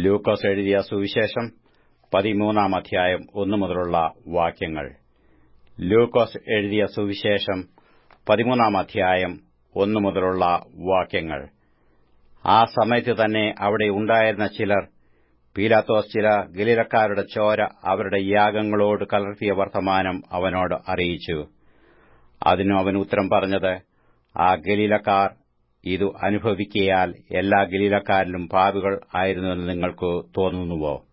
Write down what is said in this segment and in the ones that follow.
ലൂക്കോസ് എഴുതിയ സുവിശേഷം പതിമൂന്നാം അധ്യായം ഒന്നു മുതലുള്ള വാക്യങ്ങൾ. ലൂക്കോസ് എഴുതിയ സുവിശേഷം പതിമൂന്നാം അധ്യായം ഒന്നു മുതലുള്ള വാക്യങ്ങൾ. ആ സമയത്ത് തന്നെ അവിടെ ഉണ്ടായിരുന്ന ചിലർ പീലാത്തോസ് ചില ഗലിലക്കാരുടെ ചോര അവരുടെ യാഗങ്ങളോട് കലർത്തിയ വർത്തമാനം അവനോട് അറിയിച്ചു. അതിനു അവൻ ഉത്തരം പറഞ്ഞത് ആ ഗലീലക്കാർ ഇത് അനുഭവിക്കയാൽ എല്ലാ ഗലീലക്കാരിലും പാപികൾ ആയിരുന്നുവെന്ന് നിങ്ങൾക്ക് തോന്നുന്നുവോ?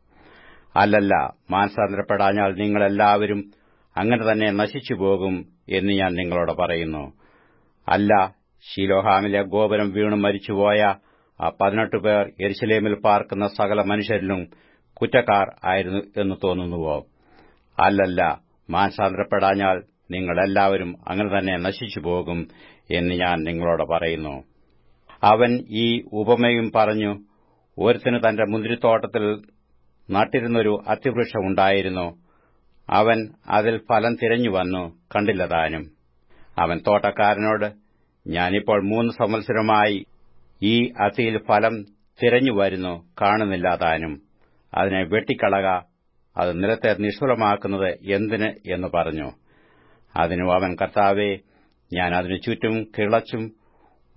അല്ലല്ല മാനസാന്തരപ്പെടാഞ്ഞാൽ നിങ്ങളെല്ലാവരും അങ്ങനെ തന്നെ നശിച്ചുപോകും എന്ന് ഞാൻ നിങ്ങളോട് പറയുന്നു. അല്ല ശീലോഹാമിലെ ഗോപുരം വീണു മരിച്ചുപോയ ആ പതിനെട്ട് പേർ എരിശിലേമിൽ പാർക്കുന്ന സകല മനുഷ്യരിലും കുറ്റക്കാർ ആയിരുന്നു എന്ന് തോന്നുന്നുവോ? അല്ലല്ല മാനസാന്തരപ്പെടാഞ്ഞാൽ നിങ്ങളെല്ലാവരും അങ്ങനെ തന്നെ നശിച്ചുപോകും എന്ന് ഞാൻ നിങ്ങളോട് പറയുന്നു. അവൻ ഈ ഉപമയും പറഞ്ഞു ഒരുത്തിന് തന്റെ മുന്തിരിത്തോട്ടത്തിൽ നട്ടിരുന്നൊരു അത്തിവൃക്ഷമുണ്ടായിരുന്നു അവൻ അതിൽ ഫലം തിരഞ്ഞു വന്നു കണ്ടില്ലതാനും. അവൻ തോട്ടക്കാരനോട് ഞാനിപ്പോൾ മൂന്ന് സംവത്സരമായി ഈ അത്തിയിൽ ഫലം തിരഞ്ഞു വരുന്നു കാണുന്നില്ലതാനും. അതിനെ വെട്ടിക്കളക അത് നിലത്തെ നിഷ്ഫലമാക്കുന്നത് എന്തിന് എന്ന് പറഞ്ഞു. അതിനു അവൻ കർത്താവെ ഞാൻ അതിനു ചുറ്റും കിളച്ചും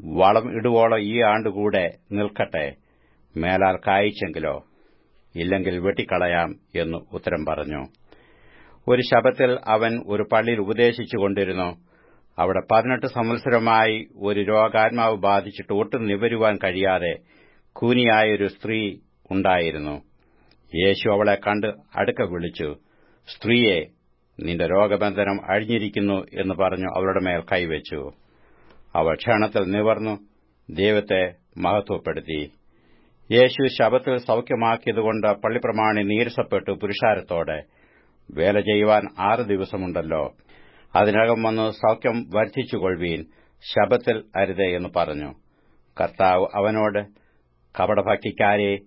വളം ഇടുവോളം ഈ ആണ്ടുകൂടെ നിൽക്കട്ടെ. മേലാൽ കായിച്ചെങ്കിലോ? ഇല്ലെങ്കിൽ വെട്ടിക്കളയാം എന്ന് ഉത്തരം പറഞ്ഞു. ഒരു ശബത്തിൽ അവൻ ഒരു പള്ളിയിൽ ഉപദേശിച്ചുകൊണ്ടിരുന്നു. അവിടെ പതിനെട്ട് സംവത്സരമായി ഒരു രോഗാത്മാവ് ബാധിച്ചിട്ട് ഒട്ടും നിവരുവാൻ കഴിയാതെ കൂനിയായൊരു സ്ത്രീ ഉണ്ടായിരുന്നു. യേശു അവളെ കണ്ട് അടുക്ക വിളിച്ചു സ്ത്രീയെ നിന്റെ രോഗബന്ധനം അഴിഞ്ഞിരിക്കുന്നു എന്ന് പറഞ്ഞു അവളുടെ മേൽ കൈവച്ചു. അവൾ ക്ഷണത്തിൽ നിവർന്നു ദൈവത്തെ മഹത്വപ്പെടുത്തി. യേശു ശബത്തിൽ സൌഖ്യമാക്കിയതുകൊണ്ട് പള്ളിപ്രമാണി നീരസപ്പെട്ടു പുരുഷാരത്തോടെ. വേല ചെയ്യുവാൻ ആറ് ദിവസമുണ്ടല്ലോ. അതിനകം വന്ന് സൌഖ്യം വർദ്ധിച്ചുകൊള്ളുവീൻ ശബത്തിൽ അരുതേ എന്ന് പറഞ്ഞു. കർത്താവ് അവനോട് കപടഭക്തിക്കാരെ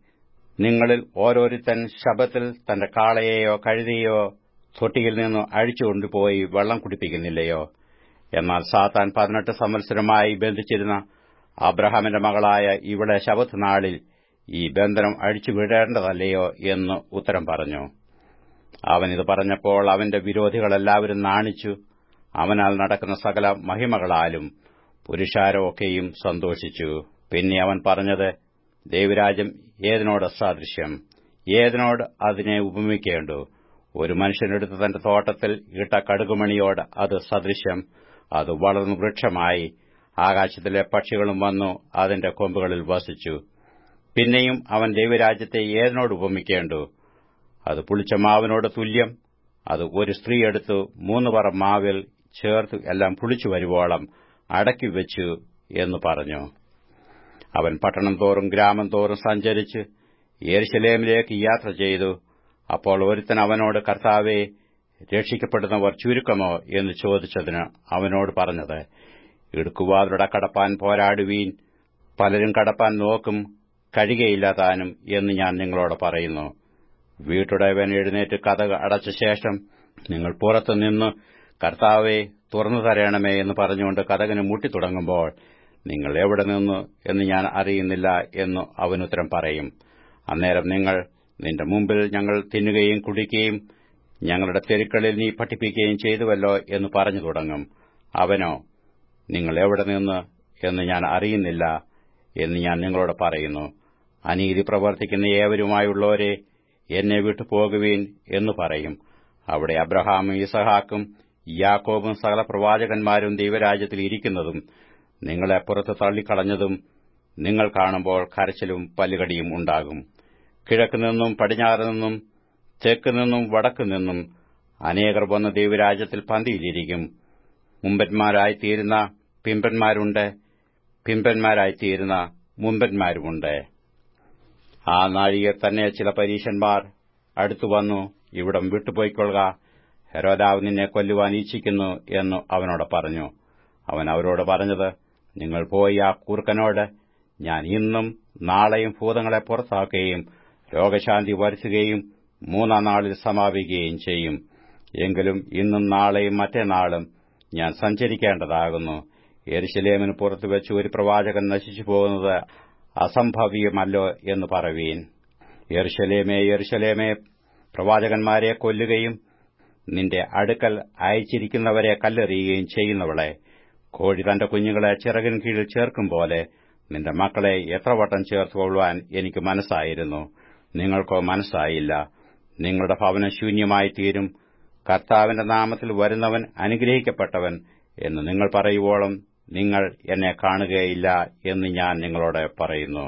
നിങ്ങളിൽ ഓരോരുത്തൻ ശബത്തിൽ തന്റെ കാളയെയോ കഴുതിയോ തൊട്ടിയിൽ നിന്ന് അഴിച്ചുകൊണ്ടുപോയി വെള്ളം കുടിപ്പിക്കുന്നില്ലയോ? എന്നാൽ സാത്താൻ പതിനെട്ട് സംവത്സരമായി ബന്ധിച്ചിരുന്ന അബ്രഹാമിന്റെ മകളായ ഇവിടെ ശബത്ത് നാളിൽ ഈ ബന്ധനം അഴിച്ചുവിടേണ്ടതല്ലയോ എന്ന് ഉത്തരം പറഞ്ഞു. അവനിത് പറഞ്ഞപ്പോൾ അവന്റെ വിരോധികളെല്ലാവരും നാണിച്ചു. അവനാൽ നടക്കുന്ന സകല മഹിമകളാലും പുരുഷാരമൊക്കെയും സന്തോഷിച്ചു. പിന്നെ അവൻ പറഞ്ഞത് ദൈവരാജ്യം ഏതിനോട് സാദൃശ്യം ഏതിനോട് അതിനെ ഉപമിക്കേണ്ടു? ഒരു മനുഷ്യനെടുത്ത് തന്റെ തോട്ടത്തിൽ ഇട്ട കടുകുമണിയോട് അത് സദൃശ്യം. അത് വളർന്നു വൃക്ഷമായി. ആകാശത്തിലെ പക്ഷികളും വന്നു അതിന്റെ കൊമ്പുകളിൽ വസിച്ചു. പിന്നെയും അവൻ ദൈവരാജ്യത്തെ ഏതിനോട് ഉപമിക്കേണ്ടു? അത് പുളിച്ച മാവിനോട് തുല്യം. അത് ഒരു സ്ത്രീ എടുത്തു മൂന്ന് പറ മാവിൽ ചേർത്ത് എല്ലാം പുളിച്ചു വരുവോളം അടക്കി വെച്ചു എന്ന് പറഞ്ഞു. അവൻ പട്ടണം തോറും ഗ്രാമം തോറും സഞ്ചരിച്ച് യേർശലേമിലേക്ക് യാത്ര ചെയ്തു. അപ്പോൾ ഒരുത്തൻ അവനോട് കർത്താവെ രക്ഷിക്കപ്പെടുന്നവർ ചുരുക്കമോ എന്ന് ചോദിച്ചതിന് അവനോട് പറഞ്ഞത് ഇടുക്കുവാതരുടെ കടപ്പാൻ പോരാടുവീൻ പലരും കടപ്പാൻ നോക്കും കഴിയുകയില്ല താനും എന്ന് ഞാൻ നിങ്ങളോട് പറയുന്നു. വീട്ടുടയവൻ എഴുന്നേറ്റ് കഥ അടച്ച ശേഷം നിങ്ങൾ പുറത്തുനിന്ന് കർത്താവെ തുറന്നു തരണമേ എന്ന് പറഞ്ഞുകൊണ്ട് കഥകന് മുട്ടിത്തുടങ്ങുമ്പോൾ നിങ്ങൾ എവിടെ നിന്നു എന്ന് ഞാൻ അറിയുന്നില്ല എന്ന് അവനുത്തരം പറയും. അന്നേരം നിങ്ങൾ നിന്റെ മുമ്പിൽ ഞങ്ങൾ തിന്നുകയും കുടിക്കുകയും ഞങ്ങളുടെ തെരുക്കളിൽ നീ പഠിപ്പിക്കുകയും ചെയ്തുവല്ലോ എന്ന് പറഞ്ഞു തുടങ്ങും. അവനോ നിങ്ങൾ എവിടെ നിന്ന് എന്ന് ഞാൻ അറിയുന്നില്ല എന്ന് ഞാൻ നിങ്ങളോട് പറയുന്നു. അനീതി പ്രവർത്തിക്കുന്ന ഏവരുമായുള്ളവരെ എന്നെ വിട്ടു പോകുവീൻ എന്ന് പറയും. അവിടെ അബ്രഹാമും ഇസഹാക്കും യാക്കോബും സകല പ്രവാചകന്മാരും ദൈവരാജ്യത്തിൽ ഇരിക്കുന്നതും നിങ്ങളെ പുറത്ത് തള്ളിക്കളഞ്ഞതും നിങ്ങൾ കാണുമ്പോൾ കരച്ചിലും പല്ലുകടിയും ഉണ്ടാകും. കിഴക്കുനിന്നും പടിഞ്ഞാറ് നിന്നും തെക്ക് നിന്നും വടക്കു നിന്നും അനേകർ വന്ന് ദൈവരാജ്യത്തിൽ പന്തിയിലിരിക്കും. മുമ്പന്മാരായിത്തീരുന്ന പിമ്പന്മാരുണ്ട് പിമ്പന്മാരായിത്തീരുന്ന മുമ്പന്മാരുമുണ്ട്. ആ നാഴിക തന്നെ ചില പരീശന്മാർ അടുത്തു വന്നു ഇവിടം വിട്ടുപോയിക്കൊള്ളുക. ഹെരോദാവ് നിന്നെ കൊല്ലുവാൻ ഇച്ഛിക്കുന്നു എന്നു അവനോട് പറഞ്ഞു. അവൻ അവരോട് പറഞ്ഞത് നിങ്ങൾ പോയി ആ കൂർക്കനോട് ഞാൻ ഇന്നും നാളെയും ഭൂതങ്ങളെ പുറത്താക്കുകയും രോഗശാന്തി വരുത്തുകയും മൂന്നാം നാളിൽ സമാപിക്കുകയും ചെയ്യും. എങ്കിലും ഇന്നും നാളെയും മറ്റന്നാളും ഞാൻ സഞ്ചരിക്കേണ്ടതാകുന്നു. എരിശിലേമിന് പുറത്തുവെച്ച് ഒരു പ്രവാചകൻ നശിച്ചു പോകുന്നത് അസംഭവ്യമല്ലോ എന്ന് പറവീൻ എർശലേമേ എർശലേമേ പ്രവാചകന്മാരെ കൊല്ലുകയും നിന്റെ അടുക്കൽ അയച്ചിരിക്കുന്നവരെ കല്ലെറിയുകയും ചെയ്യുന്നവളെ. കോഴി തന്റെ കുഞ്ഞുങ്ങളെ ചിറകിൻ കീഴിൽ ചേർക്കും പോലെ നിന്റെ മക്കളെ എത്ര വട്ടം ചേർത്തുകൊള്ളുവാൻ എനിക്ക് മനസ്സായിരുന്നു. നിങ്ങൾക്കോ മനസ്സായില്ല. നിങ്ങളുടെ ഭവനം ശൂന്യമായി തീരും കർത്താവിന്റെ നാമത്തിൽ വരുന്നവൻ അനുഗ്രഹിക്കപ്പെട്ടവൻ എന്ന് നിങ്ങൾ പറയുവോളം നിങ്ങൾ എന്നെ കാണുകയില്ല എന്ന് ഞാൻ നിങ്ങളോട് പറയുന്നു.